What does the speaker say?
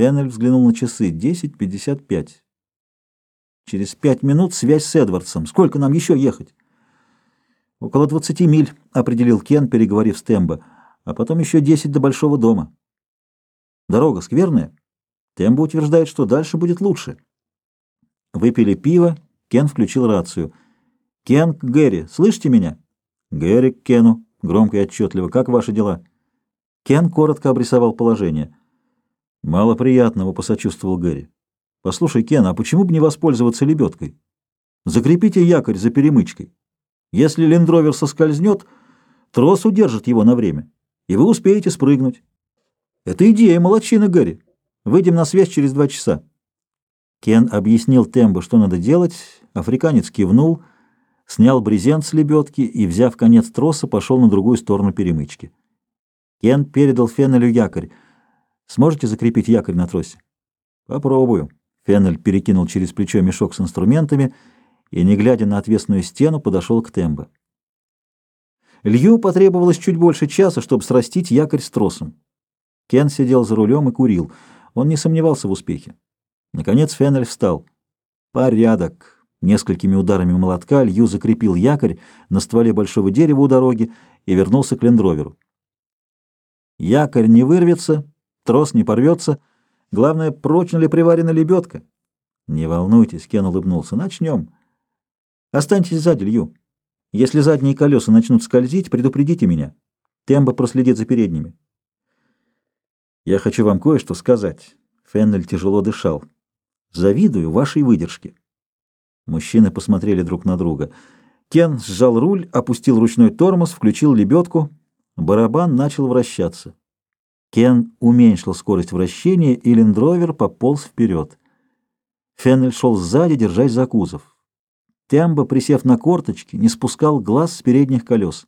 Феннель взглянул на часы. Десять пятьдесят пять. Через пять минут связь с Эдвардсом. Сколько нам еще ехать? Около двадцати миль, определил Кен, переговорив с Тембо. А потом еще десять до большого дома. Дорога скверная. Тембо утверждает, что дальше будет лучше. Выпили пиво, Кен включил рацию. «Кен к Гэри, слышите меня?» «Гэри к Кену», громко и отчетливо. «Как ваши дела?» Кен коротко обрисовал положение. «Мало приятного», — посочувствовал Гэри. «Послушай, Кен, а почему бы не воспользоваться лебедкой? Закрепите якорь за перемычкой. Если лендровер соскользнет, трос удержит его на время, и вы успеете спрыгнуть. Это идея, молодчина, Гэри. Выйдем на связь через два часа». Кен объяснил Тембо, что надо делать, африканец кивнул, снял брезент с лебедки и, взяв конец троса, пошел на другую сторону перемычки. Кен передал Феннелю якорь. «Сможете закрепить якорь на тросе?» «Попробую». Феннель перекинул через плечо мешок с инструментами и, не глядя на отвесную стену, подошел к Тембо. Лью потребовалось чуть больше часа, чтобы срастить якорь с тросом. Кен сидел за рулем и курил. Он не сомневался в успехе. Наконец Феннель встал. «Порядок!» Несколькими ударами молотка Лью закрепил якорь на стволе большого дерева у дороги и вернулся к лендроверу. Якорь не вырвется, трос не порвется. Главное, прочно ли приварена лебедка. Не волнуйтесь, Кен улыбнулся. Начнем. Останьтесь сзади, Лью. Если задние колеса начнут скользить, предупредите меня. Тембо проследит за передними. Я хочу вам кое-что сказать. Феннель тяжело дышал. Завидую вашей выдержке. Мужчины посмотрели друг на друга. Кен сжал руль, опустил ручной тормоз, включил лебедку. Барабан начал вращаться. Кен уменьшил скорость вращения, и лендровер пополз вперед. Феннель шел сзади, держась за кузов. Тембо, присев на корточки, не спускал глаз с передних колес.